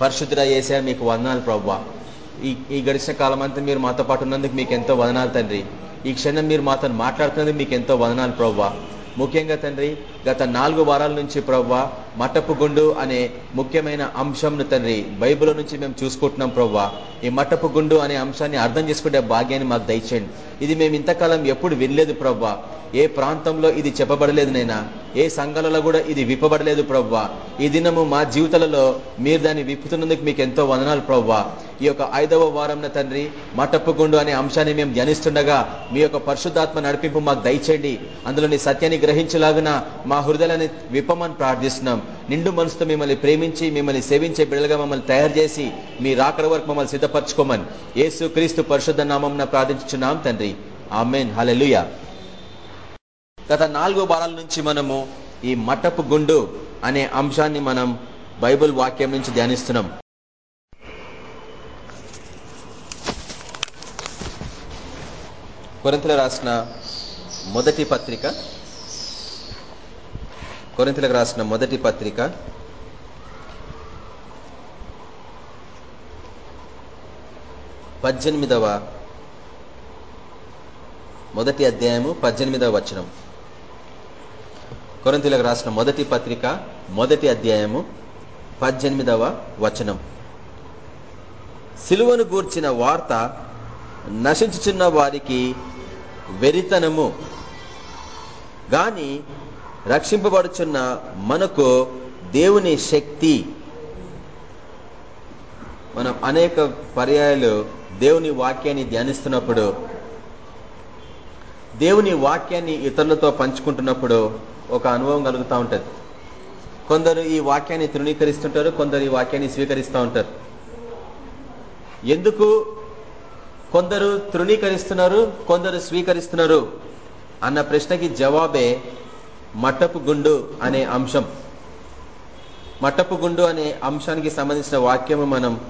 పరిశుద్ధ చేసే మీకు వందనాలు ప్రవ్వా ఈ ఈ గడిచిన కాలం అంతా మీరు మాతో పాటు ఉన్నందుకు మీకు ఎంతో వదనాలు తండ్రి. ఈ క్షణం మీరు మాతో మాట్లాడుతున్నది మీకు ఎంతో వదనాలు ప్రవ్వా. ముఖ్యంగా తండ్రి గత నాలుగు వారాల నుంచి ప్రవ్వా మట్టపు గుండు అనే ముఖ్యమైన అంశంను తండ్రి బైబిల్ నుంచి మేము చూసుకుంటున్నాం ప్రవ్వా. ఈ మట్టపు గుండు అనే అంశాన్ని అర్థం చేసుకునే భాగ్యాన్ని మాకు దయచేయండి. ఇది మేము ఇంతకాలం ఎప్పుడు వినలేదు ప్రవ్వా. ఏ ప్రాంతంలో ఇది చెప్పబడలేదు నైనా ఏ సంఘాలలో కూడా ఇది విప్పబడలేదు ప్రవ్వా. ఈ దినము మా జీవితాలలో మీరు దాన్ని విప్పుతున్నందుకు మీకు ఎంతో వదనాలు ప్రవ్వా. ఈ యొక్క ఐదవ వారంన తండ్రి మటప్పుగుండు అనే అంశాన్ని మేము ధ్యానిస్తుండగా మీ యొక్క పరిశుద్ధాత్మ నడిపింపు మాకు దయచేయండి. అందులోని సత్యాన్ని గ్రహించలాగున మా హృదయాన్ని విప్పమని ప్రార్థిస్తున్నాం. నిండు మనసుతో మిమ్మల్ని ప్రేమించి మిమ్మల్ని సేవించే బిడ్డలుగా మమ్మల్ని తయారు చేసి మీ రాకడ వరకు మమ్మల్ని సిద్ధపరచుకోమని యేసు క్రీస్తు పరిశుద్ధ నామం ప్రార్థించున్నాం తండ్రి. ఆమెన్. హలెలుయ గత నాలుగో వారాల నుంచి మనము ఈ మటపు గుండు అనే అంశాన్ని మనం బైబుల్ వాక్యం నుంచి ధ్యానిస్తున్నాం. కొరింతలు రాసిన మొదటి పత్రిక. కొరింతలకు రాసిన మొదటి పత్రిక. పద్దెనిమిదవ మొదటి అధ్యాయము పద్దెనిమిదవ వచనం. కొరంతిలకు రాసిన మొదటి పత్రిక మొదటి అధ్యాయము పద్దెనిమిదవ వచనం. సిలువను గూర్చిన వార్త నశించుచున్న వారికి వెరితనము. గాని రక్షింపబడుచున్న మనకు దేవుని శక్తి. మనం అనేక పర్యాయాలు దేవుని వాక్యాన్ని ధ్యానిస్తున్నప్పుడు దేవుని వాక్యాన్ని ఇతరులతో పంచుకుంటున్నప్పుడు ఒక అనుభవం కలుగుతూ ఉంటుంది. కొందరు ఈ వాక్యాన్ని తృణీకరిస్తుంటారు కొందరు ఈ వాక్యాన్ని స్వీకరిస్తూ ఉంటారు. ఎందుకు కొందరు తృణీకరిస్తున్నారు కొందరు స్వీకరిస్తున్నారు అన్న ప్రశ్నకి జవాబే మట్టపు గుండు అనే అంశం. మట్టపు గుండు అనే అంశానికి సంబంధించిన వాక్యము మనం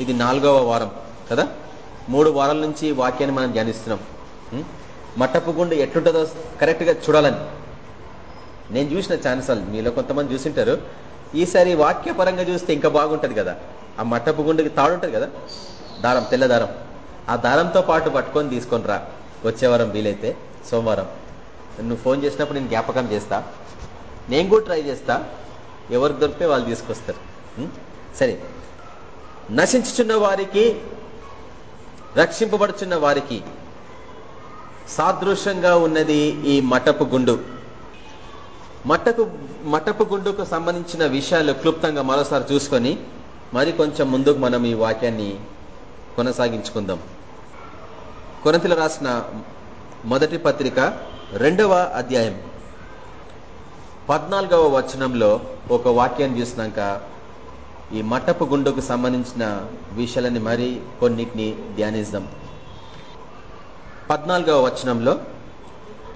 ఇది నాలుగవ వారం కదా? మూడు వారాల నుంచి వాక్యాన్ని మనం ధ్యానిస్తున్నాం. మట్టపు గుండు ఎట్లుంటుందో కరెక్ట్గా చూడాలని. నేను చూసిన ఛాన్సాలు మీలో కొంతమంది చూసింటారు. ఈసారి వాక్యపరంగా చూస్తే ఇంకా బాగుంటుంది కదా? ఆ మట్టపు గుండుకి తాడుంటుంది కదా? దారం తెల్లదారం. ఆ దారంతో పాటు పట్టుకొని తీసుకొని రా. వచ్చేవారం వీలైతే సోమవారం. నువ్వు ఫోన్ చేసినప్పుడు నేను జ్ఞాపకం చేస్తా. నేను కూడా ట్రై చేస్తా. ఎవరు దొరికితే వాళ్ళు తీసుకొస్తారు. సరే. నశించుచున్న వారికి రక్షింపబడుచున్న వారికి సాదృశ్యంగా ఉన్నది ఈ మటపు గుండు. మట్టకు మటపు గుండుకు సంబంధించిన విషయాలు క్లుప్తంగా మరోసారి చూసుకొని మరి కొంచెం ముందుకు మనం ఈ వాక్యాన్ని కొనసాగించుకుందాం. కొరంతిలో రాసిన మొదటి పత్రిక రెండవ అధ్యాయం. పద్నాలుగవ వచనంలో ఒక వాక్యాన్ని చూసినాక ఈ మట్టపు గుండుకు సంబంధించిన విషయాలని మరి కొన్నిటిని ధ్యానిద్దాం. పద్నాలుగవ వచనంలో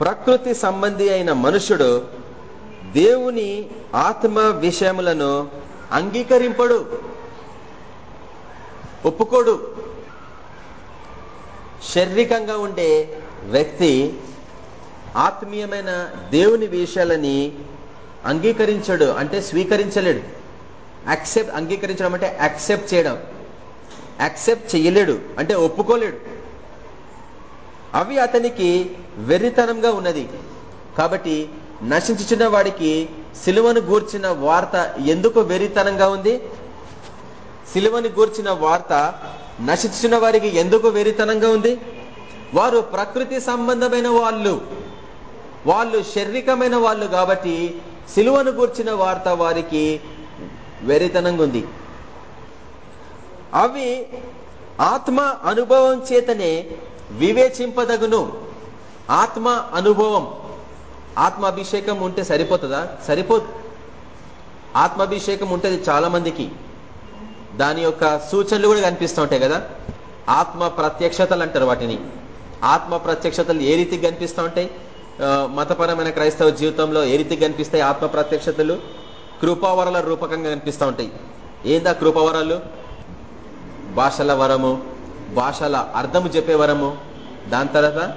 ప్రకృతి సంబంధి అయిన మనుషుడు దేవుని ఆత్మ విషయములను అంగీకరింపడు ఒప్పుకోడు. శారీరకంగా ఉండే వ్యక్తి ఆత్మీయమైన దేవుని విషయాలని అంగీకరించడు అంటే స్వీకరించలేడు. యాక్సెప్ట్ అంగీకరించడం అంటే యాక్సెప్ట్ చేయడం. యాక్సెప్ట్ చేయలేడు అంటే ఒప్పుకోలేడు. అవి అతనికి వెర్రితనంగా ఉన్నది. కాబట్టి నశించుచున్న వాడికి సిలువను గూర్చిన వార్త ఎందుకు వెర్రితనంగా ఉంది? సిలువని గూర్చిన వార్త నశించిన వారికి ఎందుకు వెరితనంగా ఉంది? వారు ప్రకృతి సంబంధమైన వాళ్ళు. వాళ్ళు శారీరకమైన వాళ్ళు కాబట్టి సిలువను గూర్చిన వార్త వారికి వెరితనంగా ఉంది. అవి ఆత్మ అనుభవం చేతనే వివేచింపదగును. ఆత్మ అనుభవం. ఆత్మాభిషేకం ఉంటే సరిపోతుందా? సరిపోదు. ఆత్మాభిషేకం ఉంటుంది చాలా మందికి దాని యొక్క సూచనలు కూడా కనిపిస్తూ ఉంటాయి కదా? ఆత్మ ప్రత్యక్షతలు అంటారు వాటిని. ఆత్మ ప్రత్యక్షతలు ఏ రీతికి కనిపిస్తూ ఉంటాయి? మతపరమైన క్రైస్తవ జీవితంలో ఏ రీతికి కనిపిస్తాయి ఆత్మ ప్రత్యక్షతలు? కృపావరాల రూపకంగా కనిపిస్తూ ఉంటాయి. ఏందా కృపావరాలు? భాషల వరము భాషల అర్థము చెప్పే వరము దాని తర్వాత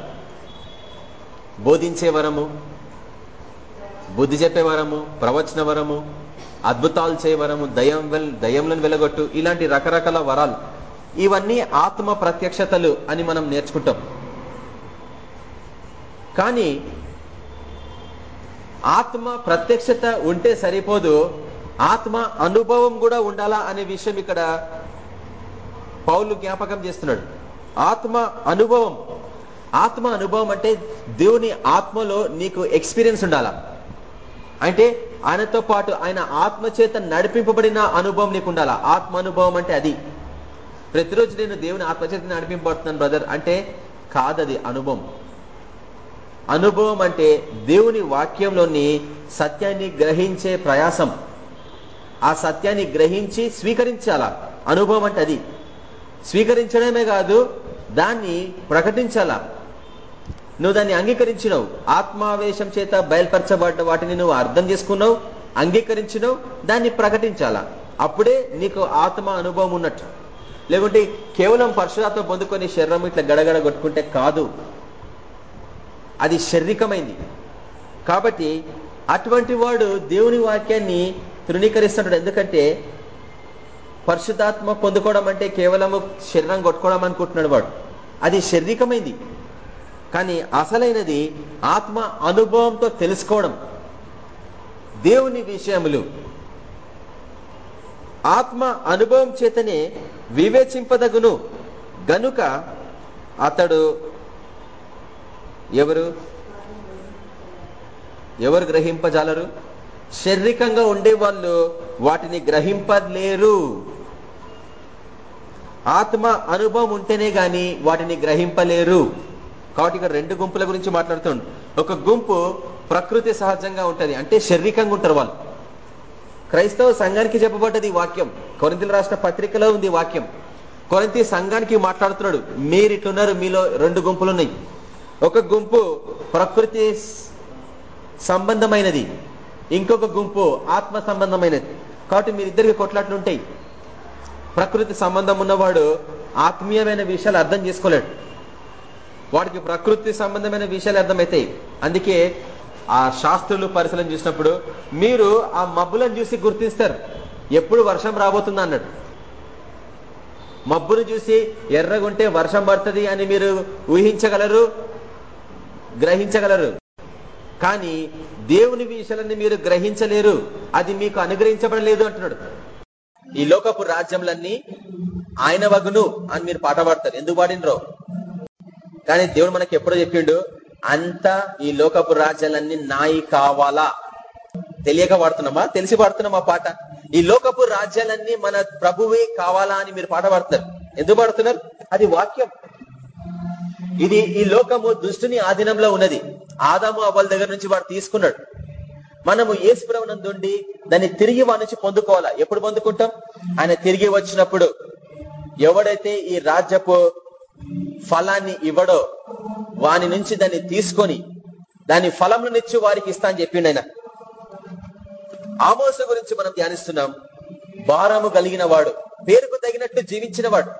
బోధించే వరము బుద్ధి చెప్పే వరము ప్రవచన వరము అద్భుతాలు చేయవరము దయం దయంలను వెలగొట్టు ఇలాంటి రకరకాల వరాలు. ఇవన్నీ ఆత్మ ప్రత్యక్షతలు అని మనం నేర్చుకుంటాం. కానీ ఆత్మ ప్రత్యక్షత ఉంటే సరిపోదు ఆత్మ అనుభవం కూడా ఉండాలా అనే విషయం ఇక్కడ పౌలు జ్ఞాపకం చేస్తున్నాడు. ఆత్మ అనుభవం. ఆత్మ అనుభవం అంటే దేవుని ఆత్మలో నీకు ఎక్స్పీరియన్స్ ఉండాలా? అంటే ఆయనతో పాటు ఆయన ఆత్మ చేత నడిపింపబడిన అనుభవం నీకు ఉండాలా? ఆత్మ అనుభవం అంటే అది. ప్రతిరోజు నేను దేవుని ఆత్మచేత నడిపింపబడుతున్నాను బ్రదర్ అంటే కాదది అనుభవం. అనుభవం అంటే దేవుని వాక్యంలోని సత్యాన్ని గ్రహించే ప్రయాసం. ఆ సత్యాన్ని గ్రహించి స్వీకరించాలా? అనుభవం అంటే అది. స్వీకరించడమే కాదు దాన్ని ప్రకటించాలా? నువ్వు దాన్ని అంగీకరించినవు. ఆత్మావేశం చేత బయలుపరచబడ్డ వాటిని నువ్వు అర్థం చేసుకున్నావు అంగీకరించినవు దాన్ని ప్రకటించాలా? అప్పుడే నీకు ఆత్మ అనుభవం ఉన్నట్టు. లేకుంటే కేవలం పరశురాత్మ పొందుకొని శరీరం ఇట్లా గడగడ కొట్టుకుంటే కాదు. అది శారీరకమైంది. కాబట్టి అటువంటి వాడు దేవుని వాక్యాన్ని తృణీకరిస్తున్నాడు ఎందుకంటే పరిశుద్ధాత్మ పొందుకోవడం అంటే కేవలము శరీరం కొట్టుకోవడం అనుకుంటున్నాడు వాడు. అది శారీరకమైంది. కానీ అసలైనది ఆత్మ అనుభవంతో తెలుసుకోవడం. దేవుని విషయములు. ఆత్మ అనుభవం చేతనే వివేచింపదగును. గనుక అతడు ఎవరు? ఎవరు గ్రహింపజాలరు? శారీరకంగా ఉండే వాళ్ళు వాటిని గ్రహింపలేరు. ఆత్మ అనుభవం ఉంటేనే గాని వాటిని గ్రహింపలేరు. కాబట్టి ఇక్కడ రెండు గుంపుల గురించి మాట్లాడుతుండు. ఒక గుంపు ప్రకృతి సహజంగా ఉంటది. అంటే శారీరకంగా ఉంటారు వాళ్ళు. క్రైస్తవ సంఘానికి చెప్పబడ్డది వాక్యం. కొరింతలు రాష్ట్ర పత్రికలో ఉంది వాక్యం. కొరింతి సంఘానికి మాట్లాడుతున్నాడు. మీరు ఇట్లున్నారు మీలో రెండు గుంపులు ఉన్నాయి ఒక గుంపు ప్రకృతి సంబంధమైనది. ఇంకొక గుంపు ఆత్మ సంబంధమైనది. కాబట్టి మీరిద్దరికి కొట్లాట్లు ఉంటాయి. ప్రకృతి సంబంధం ఉన్నవాడు ఆత్మీయమైన విషయాలు అర్థం చేసుకోలేడు. వాడికి ప్రకృతి సంబంధమైన విషయాలు అర్థమవుతాయి అందుకే ఆ శాస్త్రులు పరిశీలన చూసినప్పుడు మీరు ఆ మబ్బులను చూసి గుర్తిస్తారు. ఎప్పుడు వర్షం రాబోతుందా అన్నాడు మబ్బును చూసి ఎర్రగుంటే వర్షం పడుతుంది అని మీరు ఊహించగలరు? గ్రహించగలరు. కానీ దేవుని విషయాలని మీరు గ్రహించలేరు. అది మీకు అనుగ్రహించబడలేదు అంటున్నాడు. ఈ లోకపు రాజ్యంలన్నీ ఆయన వగును అని మీరు పాట పాడతారు. ఎందుకు పాడినరో? కానీ దేవుడు మనకి ఎప్పుడో చెప్పిండు అంతా ఈ లోకపు రాజ్యాలన్నీ నాయి కావాలా? తెలియక పాడుతున్నామా తెలిసి పాడుతున్నామా పాట? ఈ లోకపు రాజ్యాలన్నీ మన ప్రభువే కావాలా అని మీరు పాట పాడుతున్నారు. ఎందుకు పాడుతున్నారు? అది వాక్యం. ఇది ఈ లోకము దుష్టుని ఆధీనంలో ఉన్నది. ఆదాము అవ్వల దగ్గర నుంచి వాడు తీసుకున్నాడు. మనము ఏసుప్రవణందుండి దాన్ని తిరిగి వాడి నుంచి పొందుకోవాలా? ఎప్పుడు పొందుకుంటాం? ఆయన తిరిగి వచ్చినప్పుడు. ఎవడైతే ఈ రాజ్యపు ఫలాన్ని ఇవ్వడో వాని నుంచి దాన్ని తీసుకొని దాని ఫలములనిచ్చి వారికి ఇస్తా అని చెప్పిండు ఆయన. ఆమోస గురించి మనం ధ్యానిస్తున్నాం. భారము కలిగిన వాడు పేరుకు తగినట్టు జీవించిన వాడు.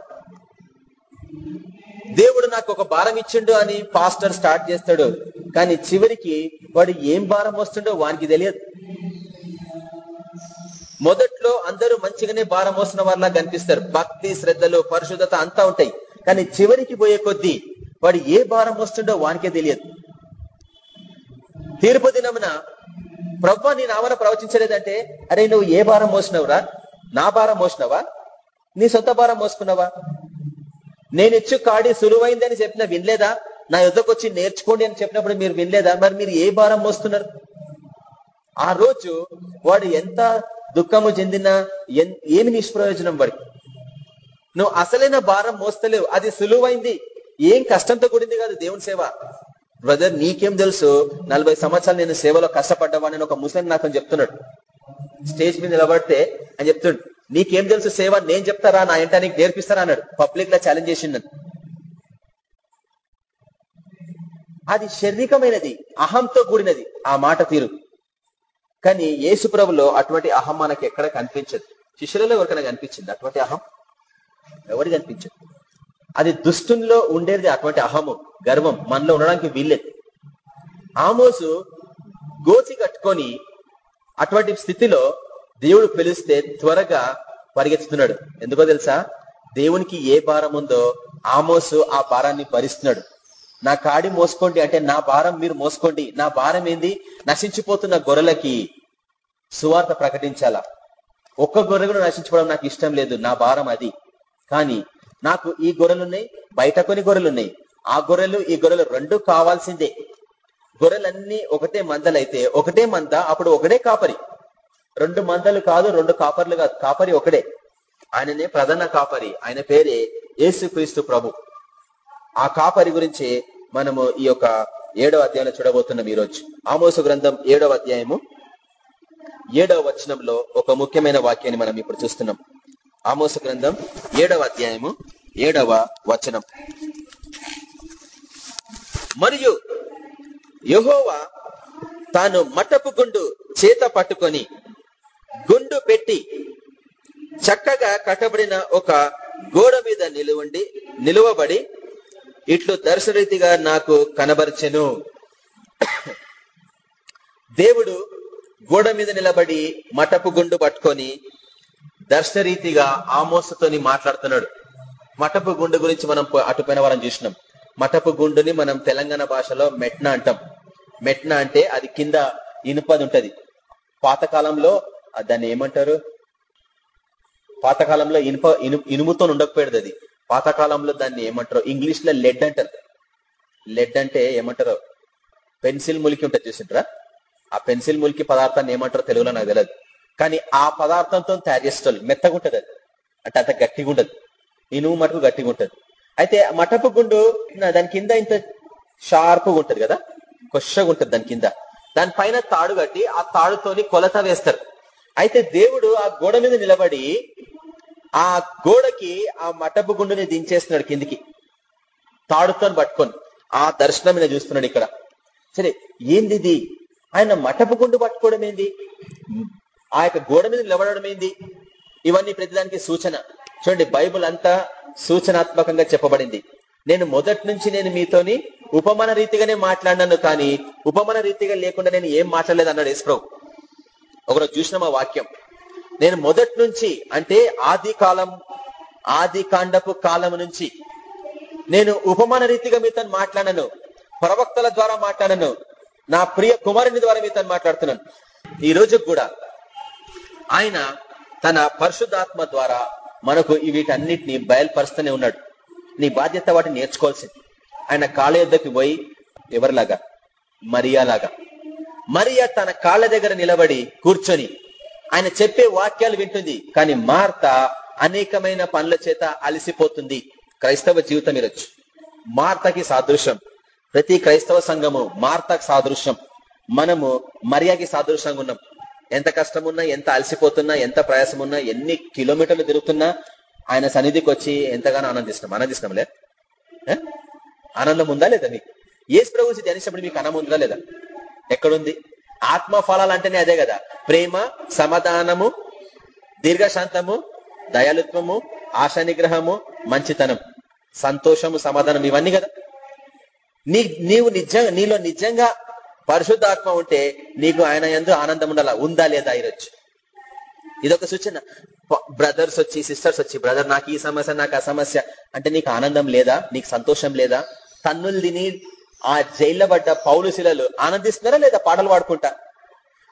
దేవుడు నాకు ఒక భారం ఇచ్చిండు అని పాస్టర్ స్టార్ట్ చేస్తాడు. కానీ చివరికి వాడు ఏం భారం వస్తుండో వానికి తెలియదు. మొదట్లో అందరూ మంచిగానే భారం మోసిన వారిలా కనిపిస్తారు. భక్తి శ్రద్ధలు పరిశుద్ధత అంతా ఉంటాయి. కానీ చివరికి పోయే కొద్దీ వాడు ఏ భారం వస్తుండో వానికే తెలియదు. తీర్పు దినమున ప్రభు నీ నామన ప్రవచించలేదంటే అరే నువ్వు ఏ భారం మోసినవురా? నా భారం మోసినవా? నీ సొంత భారం మోసుకున్నావా? నేను ఇచ్చు కాడి సులువైందని చెప్పిన వినలేదా? నా యుద్ధకు వచ్చి నేర్చుకోండి అని చెప్పినప్పుడు మీరు వినలేదా? మరి మీరు ఏ భారం మోస్తున్నారు? ఆ రోజు వాడు ఎంత దుఃఖము చెందినా ఏమి నిష్ప్రయోజనం వాడికి? నువ్వు అసలైన భారం మోస్తలేవు. అది సులువైంది. ఏం కష్టంతో కూడింది కాదు దేవుని సేవ. బ్రదర్ నీకేం తెలుసు? నలభై సంవత్సరాలు నేను సేవలో కష్టపడ్డావని ఒక ముస్లిం నాకు చెప్తున్నాడు. స్టేజ్ మీద నిలబడితే అని చెప్తుండు నీకేం తెలుసు సేవ? నేను చెప్తారా? నా ఏంటా నీకు నేర్పిస్తారా? అన్నాడు. పబ్లిక్ లా ఛాలెంజ్ చేసిండు అది శారీరకమైనది. అహంతో కూడినది. ఆ మాట తీరు. కానీ యేసుప్రభులో అటువంటి అహం మనకి ఎక్కడ కనిపించదు. శిష్యులలో ఎవరికైనా కనిపించింది అటువంటి అహం? ఎవరికి కనిపించదు అది దుష్టుల్లో ఉండేది అటువంటి అహము గర్వం మనలో ఉండడానికి వీల్లేదు. ఆమోసు గోచి కట్టుకొని అటువంటి స్థితిలో దేవుడు పిలిస్తే త్వరగా పరిగెత్తుతున్నాడు. ఎందుకో తెలుసా? దేవునికి ఏ భారం ఉందో ఆమోసు ఆ భారాన్ని భరిస్తున్నాడు. నా కాడి మోసుకోండి అంటే నా భారం మీరు మోసుకోండి. నా భారం ఏంది? నశించిపోతున్న గొర్రెలకి సువార్త ప్రకటించాలా? ఒక్క గొర్రె కూడా నశించుకోవడం నాకు ఇష్టం లేదు. నా భారం అది. కానీ నాకు ఈ గొర్రెలున్నాయి బయట కొన్ని గొర్రెలున్నాయి. ఆ గొర్రెలు ఈ గొర్రెలు రెండు కావాల్సిందే. గొర్రెలన్నీ ఒకటే మందలైతే ఒకటే మంద అప్పుడు ఒకటే కాపరి. రెండు మందలు కాదు రెండు కాపర్లు కాదు కాపరి ఒకడే ఆయననే ప్రధాన కాపరి. ఆయన పేరే యేసుక్రీస్తు ప్రభు. ఆ కాపరి గురించి మనము ఈ యొక్క ఏడవ అధ్యాయంలో చూడబోతున్నాం ఈరోజు. ఆమోసు గ్రంథం ఏడవ అధ్యాయము. ఏడవ వచనంలో ఒక ముఖ్యమైన వాక్యాన్ని మనం ఇప్పుడు చూస్తున్నాం. ఆమోస గ్రంథం ఏడవ అధ్యాయము ఏడవ వచనం. మరియు యహోవా తాను మటపు గుండు చేత పట్టుకొని గుండు పెట్టి చక్కగా కట్టబడిన ఒక గోడ మీద నిలువండి నిలువబడి ఇట్లు దర్శరీతిగా నాకు కనబరిచెను. దేవుడు గోడ మీద నిలబడి మటపు గుండు పట్టుకొని దర్శరీతిగా ఆమోసతోని మాట్లాడుతున్నాడు. మటపు గుండు గురించి మనం అటుపైన వారం చూసినాం. మటపు గుండుని మనం తెలంగాణ భాషలో మెట్న అంటాం. మెట్న అంటే అది కింద ఇనుపది ఉంటది. పాతకాలంలో దాన్ని ఏమంటారు? పాతకాలంలో ఇనుప ఇను ఇనుముతో ఉండకపోయేది అది. పాతకాలంలో దాన్ని ఏమంటారు? ఇంగ్లీష్లో లెడ్ అంటారు. లెడ్ అంటే ఏమంటారు? పెన్సిల్ ములికి ఉంటుంది చూసింటారా ఆ పెన్సిల్ ములికి పదార్థాన్ని ఏమంటారో తెలుగులో నాకు తెలియదు కానీ ఆ పదార్థంతో తయారు చేస్తారు మెత్తగా ఉంటది అది. అంటే అంత గట్టిగా ఉండదు. ఇనుము మటుకు గట్టిగా ఉంటుంది. అయితే మటపు గుండు దాని కింద ఇంత షార్ప్గా ఉంటది కదా? కొషగా ఉంటుంది దాని కింద. దానిపైన తాడు కట్టి ఆ తాడుతోని కొలత వేస్తారు. అయితే దేవుడు ఆ గోడ మీద నిలబడి ఆ గోడకి ఆ మటపు గుండుని దించేస్తున్నాడు కిందికి. తాడుతో పట్టుకొని. ఆ దర్శనం మీద చూస్తున్నాడు ఇక్కడ. సరే ఏంది ఆయన మటపు గుండు పట్టుకోవడం ఏంది? ఆ యొక్క గోడ మీద నిలబడడం ఏంది? ఇవన్నీ ప్రతిదానికి సూచన. చూడండి బైబుల్ అంతా సూచనాత్మకంగా చెప్పబడింది. నేను మొదటి నుంచి నేను మీతోని ఉపమాన రీతిగానే మాట్లాడినాను కానీ ఉపమాన రీతిగా లేకుండా నేను ఏం మాట్లాడలేదు అన్నాడు యశ్ప్రభు ఒకరోజు చూసిన మా వాక్యం? నేను మొదటి నుంచి అంటే ఆది కాలం ఆది కాండపు కాలం నుంచి నేను ఉపమాన రీతిగా మీతో మాట్లాడను. ప్రవక్తల ద్వారా మాట్లాడను. నా ప్రియ కుమారుని ద్వారా మీతో మాట్లాడుతున్నాను. ఈ రోజు కూడా ఆయన తన పరిశుద్ధాత్మ ద్వారా మనకు వీటన్నిటిని బయలుపరుస్తూనే ఉన్నాడు. నీ బాధ్యత వాటిని నేర్చుకోవాల్సింది. ఆయన కాళ్ళ యుద్ధకి పోయి ఎవరిలాగా? మరియాలాగా మరియా తన కాళ్ళ దగ్గర నిలబడి కూర్చొని ఆయన చెప్పే వాక్యాలు వింటుంది. కానీ మార్త అనేకమైన పనుల చేత అలసిపోతుంది. క్రైస్తవ జీవితం ఇరొచ్చు మార్తకి సాదృశ్యం. ప్రతి క్రైస్తవ సంఘము మార్తకి సాదృశ్యం. మనము మరియాకి సాదృశ్యంగా ఉన్నాం. ఎంత కష్టమున్నా ఎంత అలసిపోతున్నా ఎంత ప్రయాసమున్నా ఎన్ని కిలోమీటర్లు తిరుగుతున్నా ఆయన సన్నిధికి వచ్చి ఎంతగానో ఆనందిస్తున్నాం ఆనందిస్తున్నాంలే ఆనందం ఉందా లేదా మీకు? ఏసు ప్రభు ధ్యానించినప్పుడు మీకు ఆనందం ఉందా లేదా? ఎక్కడుంది? ఆత్మ ఫలాలు అంటేనే అదే కదా. ప్రేమ సమాధానము దీర్ఘశాంతము దయాలుత్వము ఆశానిగ్రహము మంచితనం సంతోషము సమాధానం ఇవన్నీ కదా. నీ నీవు నిజంగా నీలో నిజంగా పరిశుద్ధాత్మ ఉంటే నీకు ఆయన ఎందు ఆనందం ఉండాలా? ఉందా లేదా ఈరోజు? ఇదొక సూచన. బ్రదర్స్ వచ్చి సిస్టర్స్ వచ్చి బ్రదర్ నాకు ఈ సమస్య నాకు ఆ సమస్య. అంటే నీకు ఆనందం లేదా? నీకు సంతోషం లేదా? తన్నులు తిని ఆ జైల్లో పడ్డ పౌలు శిలలు ఆనందిస్తున్నారా లేదా? పాటలు పాడుకుంటా.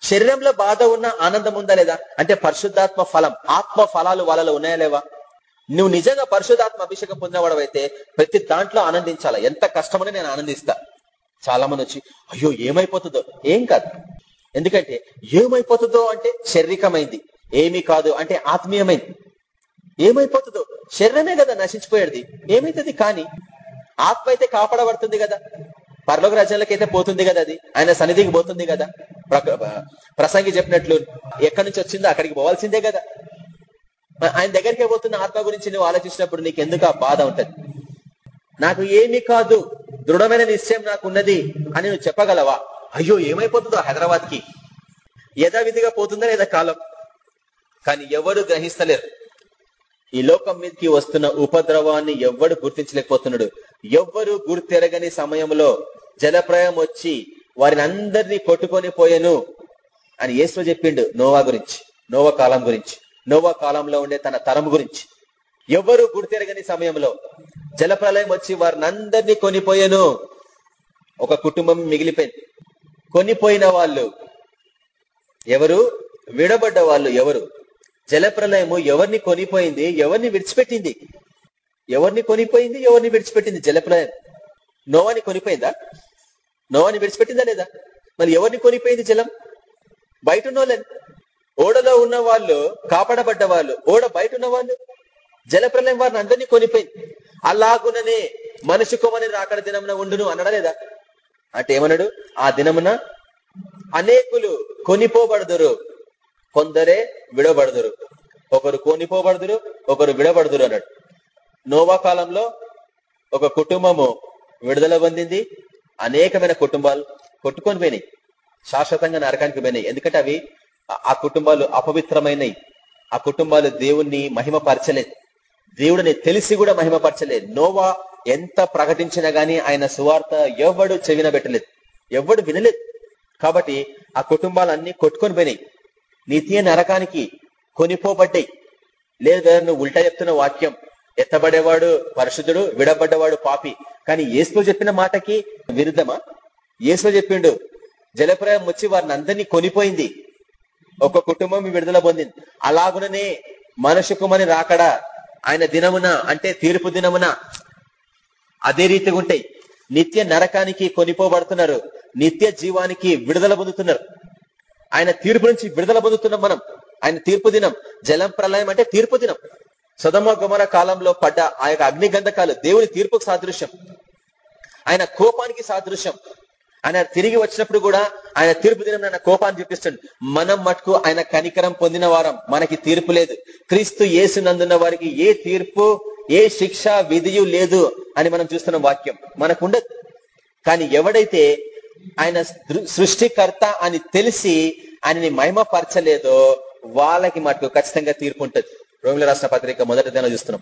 శరీరంలో బాధ ఉన్న ఆనందం ఉందా లేదా? అంటే పరిశుద్ధాత్మ ఫలం ఆత్మ ఫలాలు వాళ్ళలో ఉన్నాయా లేవా? నువ్వు నిజంగా పరిశుద్ధాత్మ అభిషేకం పొందినవాడవైతే ప్రతి దాంట్లో ఆనందించాలా? ఎంత కష్టమని నేను ఆనందిస్తా. చాలా మంది వచ్చి అయ్యో ఏమైపోతుందో? ఏం కాదు. ఎందుకంటే ఏమైపోతుందో అంటే శారీరకమైంది. ఏమీ కాదు అంటే ఆత్మీయమైంది. ఏమైపోతుందో? శరీరమే కదా నశించిపోయేది. ఏమైతుంది? కానీ ఆత్మ అయితే కాపాడబడుతుంది కదా. పరలోక అయితే పోతుంది కదా అది. ఆయన సన్నిధికి పోతుంది కదా. ప్రసంగి చెప్పినట్లు ఎక్కడి నుంచి వచ్చిందో అక్కడికి పోవాల్సిందే కదా. ఆయన దగ్గరికి పోతున్న ఆత్మ గురించి నువ్వు ఆలోచించినప్పుడు నీకు ఎందుకు ఆ బాధ ఉంటది? నాకు ఏమీ కాదు. దృఢమైన నిశ్చయం నాకున్నది అని నువ్వు చెప్పగలవా? అయ్యో ఏమైపోతుందో హైదరాబాద్కి యథావిధిగా పోతుందా లేదా కాలం? కానీ ఎవరు గ్రహిస్తలేరు. ఈ లోకం మీదకి వస్తున్న ఉపద్రవాన్ని ఎవ్వడు గుర్తించలేకపోతున్నాడు. ఎవ్వరు గుర్తెరగని సమయంలో జలప్రయం వచ్చి వారిని అందరినీ కొట్టుకొని పోయాను అని యేసు చెప్పిండు నోవా గురించి నోవా కాలం గురించి నోవా కాలంలో ఉండే తన తరం గురించి. ఎవరు గుర్తెరగని సమయంలో జలప్రలయం వచ్చి వారిని అందరినీ కొనిపోయాను. ఒక కుటుంబం మిగిలిపోయింది. కొనిపోయిన వాళ్ళు ఎవరు? విడబడ్డ వాళ్ళు ఎవరు? జలప్రలయము ఎవరిని కొనిపోయింది? ఎవరిని విడిచిపెట్టింది? ఎవరిని కొనిపోయింది? ఎవరిని విడిచిపెట్టింది జలప్రలయం? నోవాని కొనిపోయిందా? నోవాని విడిచిపెట్టిందా లేదా? మరి ఎవరిని కొనిపోయింది జలం? బయట ఉన్నోళ్ళని. ఓడలో ఉన్న వాళ్ళు కాపాడబడ్డ వాళ్ళు. ఓడ బయట ఉన్న వాళ్ళు జలప్రలయం వారిని అందరినీ కొనిపోయింది. అలాగుననే మనిషి కొమని రాకడ దినమున ఉండును అనడా లేదా అంటే ఏమన్నాడు ఆ దినమున అనేకులు కొనిపోబడదురు. కొందరే విడబడదురు ఒకరు కొనిపోబడదురు ఒకరు విడబడదురు అన్నాడు. నోవా కాలంలో ఒక కుటుంబము విడుదల పొందింది. అనేకమైన కుటుంబాలు కొట్టుకొని పోయినాయి. శాశ్వతంగా నరకానికి పోయినాయి. ఎందుకంటే అవి ఆ కుటుంబాలు అపవిత్రమైనవి ఆ కుటుంబాలు దేవుణ్ణి మహిమపరచలేదు. దేవుడిని తెలిసి కూడా మహిమపరచలేదు. నోవా ఎంత ప్రకటించినా గాని ఆయన సువార్త ఎవడు చెవిన పెట్టలేదు. ఎవడు వినలేదు. కాబట్టి ఆ కుటుంబాలన్నీ కొట్టుకొని పోయినాయి. నిత్య నరకానికి కొనిపోబడ్డాయి. లేదు నువ్వు ఉల్టా చెప్తున్న వాక్యం. ఎత్తబడేవాడు పరిశుద్ధుడు విడబడ్డవాడు పాపి. కానీ ఏసులో చెప్పిన మాటకి విరుద్ధమా? ఏసులో చెప్పిండు జలప్రయం వచ్చి వారిని అందరినీ కొనిపోయింది. ఒక కుటుంబం విడుదల పొందింది. అలాగుననే మనుషుకుమని రాకడా ఆయన దినమున అంటే తీర్పు దినమున అదే రీతిగా ఉంటాయి. నిత్య నరకానికి కొనిపోబడుతున్నారు. నిత్య జీవానికి విడుదల పొందుతున్నారు. ఆయన తీర్పు నుంచి విడుదల పొందుతున్నాం మనం. ఆయన తీర్పు దినం జలం ప్రళయం అంటే తీర్పు దినం. సుధమ గుమర కాలంలో పడ్డ ఆ యొక్క అగ్నిగంధకాలు దేవుని తీర్పుకు సాదృశ్యం. ఆయన కోపానికి సాదృశ్యం. ఆయన తిరిగి వచ్చినప్పుడు కూడా ఆయన తీర్పు దినం ఆయన కోపాన్ని చూపిస్తుంది మనం మటుకు ఆయన కనికరం పొందిన వారం. మనకి తీర్పు లేదు. క్రీస్తు నందున్న వారికి ఏ తీర్పు ఏ శిక్ష విధియు లేదు అని మనం చూస్తున్న వాక్యం. మనకు ఉండదు కానీ ఎవడైతే ఆయన సృష్టికర్త అని తెలిసి ఆయనని మహిమపరచలేదో వాళ్ళకి మటుకు ఖచ్చితంగా తీర్పు ఉంటుంది. రోమిల రాష్ట్ర పత్రిక మొదటి దిన చూస్తున్నాం.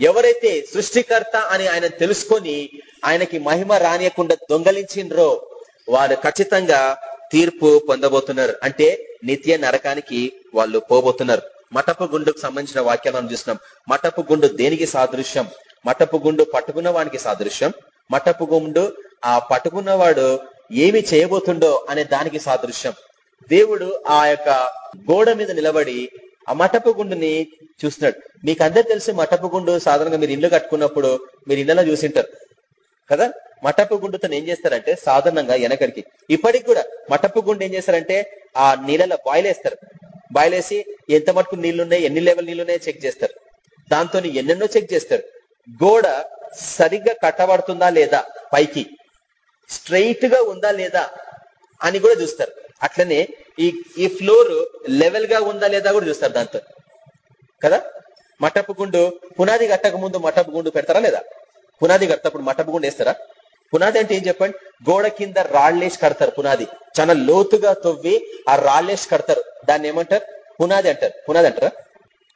ఎవరైతే సృష్టికర్త అని ఆయన తెలుసుకొని ఆయనకి మహిమ రానియకుండా దొంగలించిండ్రో వారు ఖచ్చితంగా తీర్పు పొందబోతున్నారు. అంటే నిత్య నరకానికి వాళ్ళు పోబోతున్నారు. మటపు గుండుకు సంబంధించిన వాక్యాలు మనం మటపు గుండు దేనికి సాదృశ్యం? మటపు గుండు పట్టుకున్న వానికి సాదృశ్యం. మటపు గుండు ఆ పట్టుకున్నవాడు ఏమి చేయబోతుండో అనే దానికి సాదృశ్యం. దేవుడు ఆ యొక్క గోడ మీద నిలబడి ఆ మటపు గుండుని చూస్తున్నాడు. మీకు అందరు తెలిసి మటపు గుండు సాధారణంగా మీరు ఇల్లు కట్టుకున్నప్పుడు మీరు ఇళ్ళలో చూసింటారు. కదా? మటపు గుండుతో ఏం చేస్తారంటే సాధారణంగా వెనకడికి ఇప్పటికి కూడా మటపు గుండు ఏం చేస్తారంటే ఆ నీళ్ళలో బాయిలేస్తారు బాయిలేసి ఎంత మటుకు నీళ్ళున్నాయి ఎన్ని లెవెల్ నీళ్ళున్నాయో చెక్ చేస్తారు. దాంతో ఎన్నెన్నో చెక్ చేస్తారు. గోడ సరిగ్గా కట్టబడుతుందా లేదా పైకి? స్ట్రైట్గా ఉందా లేదా అని కూడా చూస్తారు. అట్లనే ఈ ఈ ఫ్లోర్ లెవెల్గా ఉందా లేదా కూడా చూస్తారు దాంతో. కదా? మటపు గుండు పునాది కట్టక ముందు మటపు గుండు పెడతారా లేదా? పునాది కడతప్పుడు మటపు గుండు వేస్తారా? పునాది అంటే ఏం చెప్పండి? గోడ కింద రాళ్ళేసి కడతారు పునాది. చాలా లోతుగా తవ్వి ఆ రాళ్ళేసి కడతారు. దాన్ని ఏమంటారు? పునాది అంటారు. పునాది అంటారా?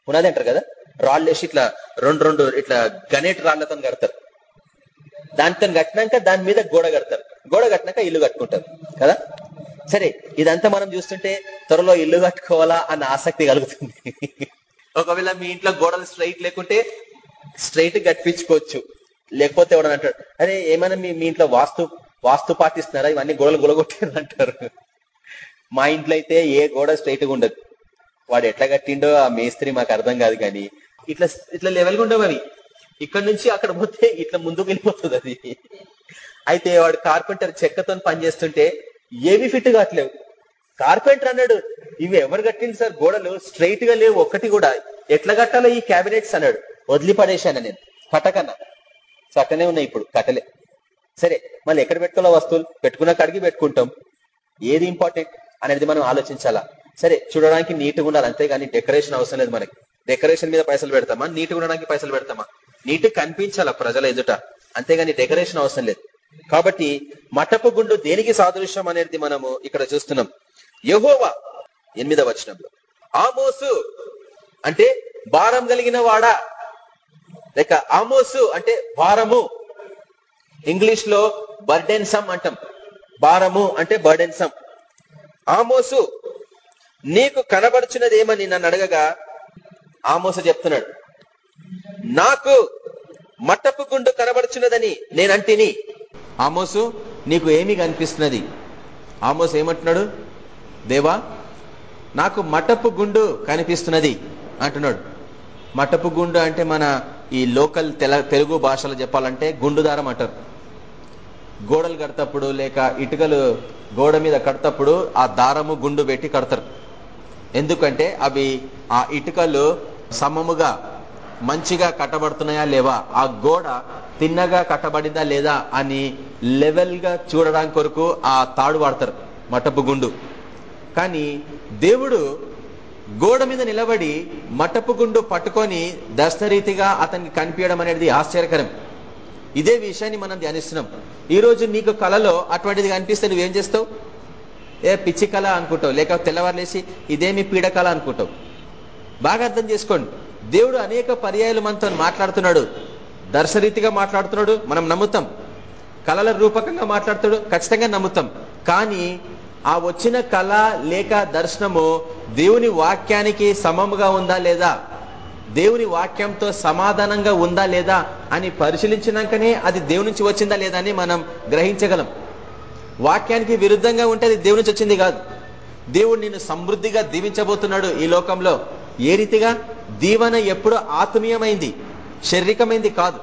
పునాది అంటారు కదా? రాళ్ళేసి ఇట్లా రెండు రెండు ఇట్లా గనేట్ రాళ్ళతో కడతారు. దానితో కట్టినాక దాని మీద గోడ కడతారు. గోడ కట్టినాక ఇల్లు కట్టుకుంటారు. కదా? సరే ఇదంతా మనం చూస్తుంటే త్వరలో ఇల్లు కట్టుకోవాలా అన్న ఆసక్తి కలుగుతుంది. ఒకవేళ మీ ఇంట్లో గోడలు స్ట్రైట్ లేకుంటే స్ట్రైట్ కట్టించుకోవచ్చు. లేకపోతే ఎవడని అంటాడు అరే ఏమైనా మీ మీ ఇంట్లో వాస్తు వాస్తు పాటిస్తున్నారా? ఇవన్నీ గోడలు గులగొట్టారు అంటారు. మా ఇంట్లో అయితే ఏ గోడ స్ట్రైట్గా ఉండదు. వాడు ఎట్లా కట్టిండో ఆ మేస్త్రి మాకు అర్థం కాదు కానీ ఇట్లా ఇట్లా లెవెల్గా ఉండవు అవి. ఇక్కడ నుంచి అక్కడ పోతే ఇట్లా ముందుకు వెళ్ళిపోతుంది అది. అయితే వాడు కార్పెంటర్ చెక్కతో పనిచేస్తుంటే ఏవి ఫిట్ కావట్లేవు. కార్పెంటర్ అన్నాడు ఇవి ఎవరు కట్టింది సార్? గోడలు స్ట్రైట్గా లేవు ఒక్కటి కూడా. ఎట్లా కట్టాలో ఈ క్యాబినెట్స్ అన్నాడు. వదిలి పడేశాను నేను కట్టకన్నా. చక్కనే ఉన్నాయి ఇప్పుడు కట్టలే. సరే మళ్ళీ ఎక్కడ పెట్టుకోవాలో వస్తువులు? పెట్టుకున్న కడిగి పెట్టుకుంటాం. ఏది ఇంపార్టెంట్ అనేది మనం ఆలోచించాలా? సరే చూడడానికి నీట్గా ఉండాలి అంతేగాని డెకరేషన్ అవసరం లేదు మనకి. డెకరేషన్ మీద పైసలు పెడతామా? నీట్గా ఉండడానికి పైసలు పెడతామా? నీట్ కనిపించాలా ప్రజల ఎదుట? అంతేగాని డెకరేషన్ అవసరం లేదు. కాబట్టి మటపు గుండు దేనికి సాదృశ్యం అనేది మనము ఇక్కడ చూస్తున్నాం. యహోవా ఎనిమిదవ వచనంలో. ఆమోసు అంటే భారం కలిగిన వాడా? లేక ఆమోసు అంటే భారము. ఇంగ్లీష్లో బర్డెన్సమ్ అంటాం. భారము అంటే బర్డెన్సమ్ ఆమోసు నీకు కనబడుచున్నది ఏమని నన్ను అడగగా ఆమోస చెప్తున్నాడు. నాకు మట్టపు గుండు కనబడుచున్నదని నేనంటిని ఆమోసు నీకు ఏమి కనిపిస్తున్నది? ఆమోస్ ఏమంటున్నాడు? దేవా నాకు మటపు గుండు కనిపిస్తున్నది అంటున్నాడు. మటపు గుండు అంటే మన ఈ లోకల్ తెలుగు భాషలో చెప్పాలంటే గుండు దారం అంటారు. గోడలు కడతప్పుడు లేక ఇటుకలు గోడ మీద కడతప్పుడు ఆ దారము గుండు పెట్టి కడతారు. ఎందుకంటే అవి ఆ ఇటుకలు సమముగా మంచిగా కట్టబడుతున్నాయా లేవా? ఆ గోడ తిన్నగా కట్టబడిందా లేదా అని లెవెల్గా చూడడానికి కొరకు ఆ తాడు వాడతారు మటపు గుండు. కానీ దేవుడు గోడ మీద నిలబడి మటపు గుండు పట్టుకొని దర్శనరీతిగా అతనికి కనిపించడం అనేది ఆశ్చర్యకరం. ఇదే విషయాన్ని మనం ధ్యానిస్తున్నాం. ఈ రోజు నీకు కళలో అటువంటిది కనిపిస్తే నువ్వేం చేస్తావు? ఏ పిచ్చి కళ అనుకుంటావు లేక తెల్లవారులేసి ఇదేమి పీడ కళ అనుకుంటావు? బాగా అర్థం చేసుకోండి. దేవుడు అనేక పర్యాయాలు మనతో మాట్లాడుతున్నాడు. దర్శరీతిగా మాట్లాడుతున్నాడు మనం నమ్ముతాం. కళల రూపకంగా మాట్లాడుతాడు ఖచ్చితంగా నమ్ముతాం. కానీ ఆ వచ్చిన కళ లేక దర్శనము దేవుని వాక్యానికి సమముగా ఉందా లేదా? దేవుని వాక్యంతో సమాధానంగా ఉందా లేదా అని పరిశీలించినాకనే అది దేవుని నుంచి వచ్చిందా లేదా అని మనం గ్రహించగలం. వాక్యానికి విరుద్ధంగా ఉంటే అది దేవుని నుంచి వచ్చింది కాదు. దేవుడు నిన్ను సమృద్ధిగా దీవించబోతున్నాడు ఈ లోకంలో. ఏ రీతిగా? దీవన ఎప్పుడు ఆత్మీయమైంది శారీరకమైంది కాదు.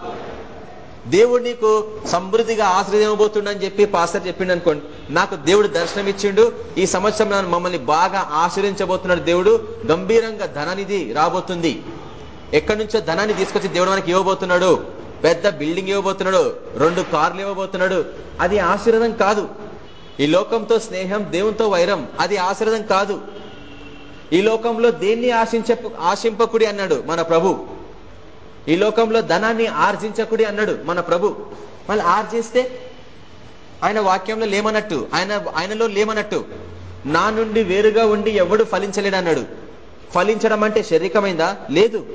దేవుడు నీకు సమృద్ధిగా ఆశ్రయించబోతుండని చెప్పి పాస్టర్ చెప్పిండు అనుకోండి. నాకు దేవుడు దర్శనం ఇచ్చిండు. ఈ సంవత్సరం నన్ను మమ్మల్ని బాగా ఆశ్రయించబోతున్నాడు దేవుడు. గంభీరంగా ధనానిధి రాబోతుంది. ఎక్కడి నుంచో ధనాన్ని తీసుకొచ్చి దేవుడు మనకి ఇవ్వబోతున్నాడు. పెద్ద బిల్డింగ్ ఇవ్వబోతున్నాడు. రెండు కార్లు ఇవ్వబోతున్నాడు. అది ఆశీర్వదం కాదు. ఈ లోకంతో స్నేహం దేవునితో వైరం అది ఆశీర్వదం కాదు. ఈ లోకంలో దేన్ని ఆశించ ఆశింపకుడి అన్నాడు మన ప్రభు? ఈ లోకంలో ధనాన్ని ఆర్జించకుడి అన్నాడు మన ప్రభు. మళ్ళీ ఆర్జిస్తే ఆయన వాక్యంలో లేమన్నట్టు ఆయన ఆయనలో లేమన్నట్టు నా నుండి వేరుగా ఉండి ఎవడు ఫలించలేడు అన్నాడు. ఫలించడం అంటే శారీరకమైందా? లేదు.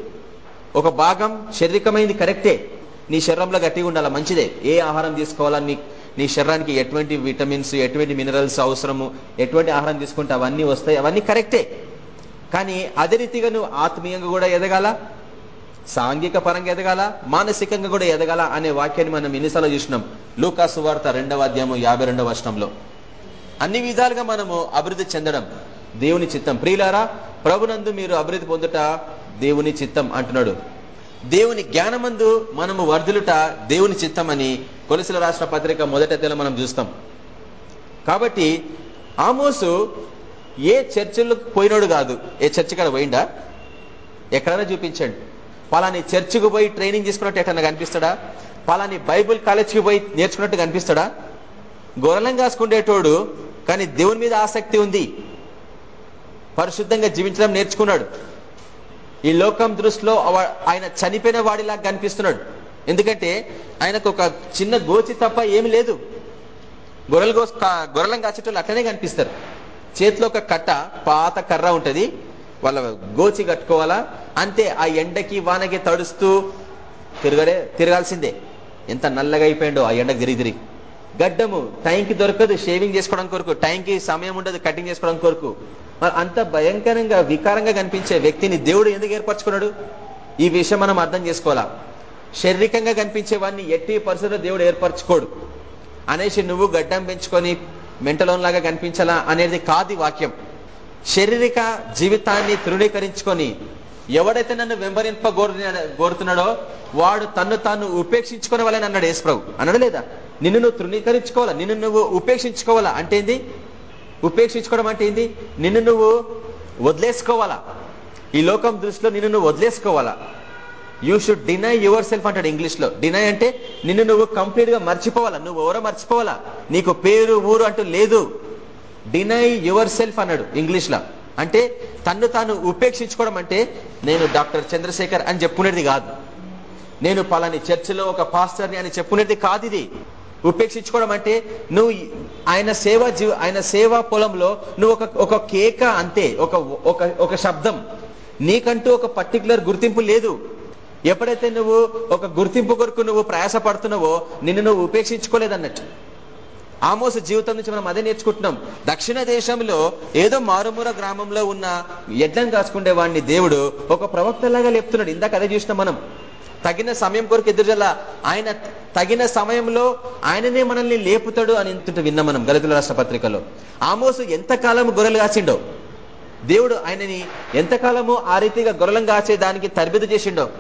ఒక భాగం శారీరకమైంది కరెక్టే. నీ శరీరంలో గట్టిగా ఉండాలి? మంచిదే. ఏ ఆహారం తీసుకోవాలా? నీ నీ శరీరానికి ఎటువంటి విటమిన్స్ ఎటువంటి మినరల్స్ అవసరము ఎటువంటి ఆహారం తీసుకుంటే అవన్నీ వస్తాయి? అవన్నీ కరెక్టే. కానీ అదే రీతిగా నువ్వు ఆత్మీయంగా కూడా ఎదగాల? సాంఘిక పరంగా ఎదగాల మానసికంగా కూడా ఎదగాల అనే వాక్యాన్ని మనం ఎన్నిసార్లు చూసినాం. లూకాసు వార్త రెండవ అధ్యాయము యాభై రెండవ వర్షంలో అన్ని విధాలుగా మనము అభివృద్ధి చెందడం దేవుని చిత్తం. ప్రియులారా ప్రభునందు మీరు అభివృద్ధి పొందుట దేవుని చిత్తం అంటున్నాడు. దేవుని జ్ఞానమందు మనము వర్ధులుట దేవుని చిత్తం అని కొలసిల రాష్ట్ర పత్రిక మొదట మనం చూస్తాం. కాబట్టి ఆమోసు ఏ చర్చిలకు పోయినోడు కాదు. ఏ చర్చి కాడ పోయిండా? ఎక్కడైనా చూపించండి. పలాని చర్చికి పోయి ట్రైనింగ్ తీసుకున్నట్టు ఎట్లా కనిపిస్తాడా? పలాని బైబుల్ కాలేజ్కి పోయి నేర్చుకున్నట్టు కనిపిస్తాడా? గొర్రెలం కాసుకుండేటోడు కానీ దేవుని మీద ఆసక్తి ఉంది. పరిశుద్ధంగా జీవించడం నేర్చుకున్నాడు. ఈ లోకం దృష్టిలో ఆయన చనిపోయిన వాడిలా కనిపిస్తున్నాడు. ఎందుకంటే ఆయనకు ఒక చిన్న గోచి తప్ప ఏమి లేదు. గొర్రెలు గోస్ గొర్రెలం కాచేటోళ్ళు అట్లనే కనిపిస్తారు. చేతిలో ఒక కట్ట పాత కర్ర ఉంటుంది. వాళ్ళ గోచి కట్టుకోవాలా? అంతే ఆ ఎండకి వానకి తడుస్తూ తిరగడే తిరగాల్సిందే. ఎంత నల్లగా అయిపోయిండో ఆ ఎండకు తిరిగి తిరిగి. గడ్డము టైంకి దొరకదు షేవింగ్ చేసుకోవడం కొరకు. టైంకి సమయం ఉండదు కటింగ్ చేసుకోవడం కొరకు. మరి అంత భయంకరంగా వికారంగా కనిపించే వ్యక్తిని దేవుడు ఎందుకు ఏర్పరచుకున్నాడు? ఈ విషయం మనం అర్థం చేసుకోవాలా? శారీరకంగా కనిపించే వాడిని ఎట్టి పరిస్థితుల్లో దేవుడు ఏర్పరచుకోడు. అనేసి నువ్వు గడ్డం పెంచుకొని మెంటలోన్ లాగా కనిపించాలా అనేది కాదు వాక్యం. శారీరక జీవితాన్ని తృణీకరించుకొని ఎవడైతే నన్ను వెంబరింప కోరుతున్నాడో వాడు తన్ను తాను ఉపేక్షించుకునే వాళ్ళని అన్నాడు యేసుప్రభు అన్నాడు లేదా నిన్ను నువ్వు తృణీకరించుకోవాలా? నిన్ను నువ్వు ఉపేక్షించుకోవాలా? అంటే ఏంది? ఉపేక్షించుకోవడం అంటే ఏంది? నిన్ను నువ్వు వదిలేసుకోవాలా? ఈ లోకం దృష్టిలో నిన్ను నువ్వు వదిలేసుకోవాలా? You should deny yourself అంటాడు ఇంగ్లీష్లో డినై అంటే నిన్ను నువ్వు కంప్లీట్గా మర్చిపోవాలా? నువ్వు ఎవరో మర్చిపోవాలా? నీకు పేరు ఊరు అంటూ లేదు. డినై యువర్ సెల్ఫ్ అన్నాడు ఇంగ్లీష్లో అంటే తన్ను తాను ఉపేక్షించుకోవడం అంటే నేను డాక్టర్ చంద్రశేఖర్ అని చెప్పుకునేది కాదు. నేను పలాని చర్చిలో ఒక పాస్టర్ని అని చెప్పుకునేది కాదు ఇది. ఉపేక్షించుకోవడం అంటే నువ్వు ఆయన సేవా జీవ ఆయన సేవా పొలంలో నువ్వు ఒక ఒక కేక అంతే ఒక ఒక ఒక శబ్దం. నీకంటూ ఒక పర్టికులర్ గుర్తింపు లేదు. ఎప్పుడైతే నువ్వు ఒక గుర్తింపు కొరకు నువ్వు ప్రయాసపడుతున్నావో నిన్ను నువ్వు ఉపేక్షించుకోలేదన్నట్టు. ఆమోస జీవితం నుంచి మనం అదే నేర్చుకుంటున్నాం. దక్షిణ దేశంలో ఏదో మారుమూర గ్రామంలో ఉన్న ఎడ్లను కాసుకుండే వాడిని దేవుడు ఒక ప్రవక్తలాగా లేపుతున్నాడు. ఇందాక అదే చూసినాం మనం. తగిన సమయం కొరకు ఎదురుజల్ల ఆయన తగిన సమయంలో ఆయననే మనల్ని లేపుతాడు అని ఇంత విన్నాం మనం గలతుల రాష్ట్ర పత్రికలో ఆమోసు ఎంతకాలం గొర్రెలు కాచిండో దేవుడు ఆయనని ఎంతకాలము ఆ రీతిగా గొర్రెలం కాచే దానికి తరబిదు చేసిండో?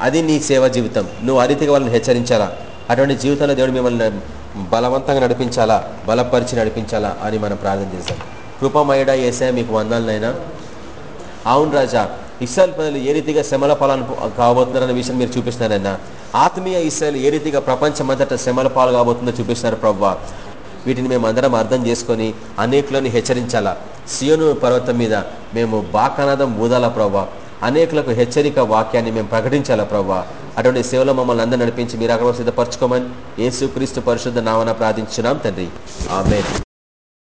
అది నీ సేవ జీవితం. నువ్వు ఆ రీతిగా వాళ్ళని హెచ్చరించాలా? అటువంటి జీవితంలో దేవుడు మిమ్మల్ని బలవంతంగా నడిపించాలా? బలపరిచి నడిపించాలా అని మనం ప్రార్థన చేశాం కృపమయుడ ఏసా మీకు వందాలనైనా అవును రాజా ఇస్రాయల్ ప్రజలు ఏ రీతిగా శ్రమల పాలను కాబోతున్నారనే విషయం మీరు చూపిస్తున్నారైనా ఆత్మీయ ఇస్రాయల్ ఏ రీతిగా ప్రపంచమంతటా శ్రమల పాలు కాబోతుందో చూపిస్తున్నారు ప్రవ్వా. వీటిని మేము అందరం అర్థం చేసుకొని అనేకులను హెచ్చరించాలా? సియోను పర్వతం మీద మేము బాకానాదం ఊదాలా ప్రవ్వా? అనేకులకు హెచ్చరిక వాక్యాన్ని మేము ప్రకటించాలా ప్రవ్వా? అటువంటి సేవలో మమ్మల్ని అందరూ నడిపించి మీరు అక్కడ సిద్ధపరచుకోమని యేసు క్రీస్తు పరిశుద్ధ నామన ప్రార్థించున్నాం తండ్రి. ఆమె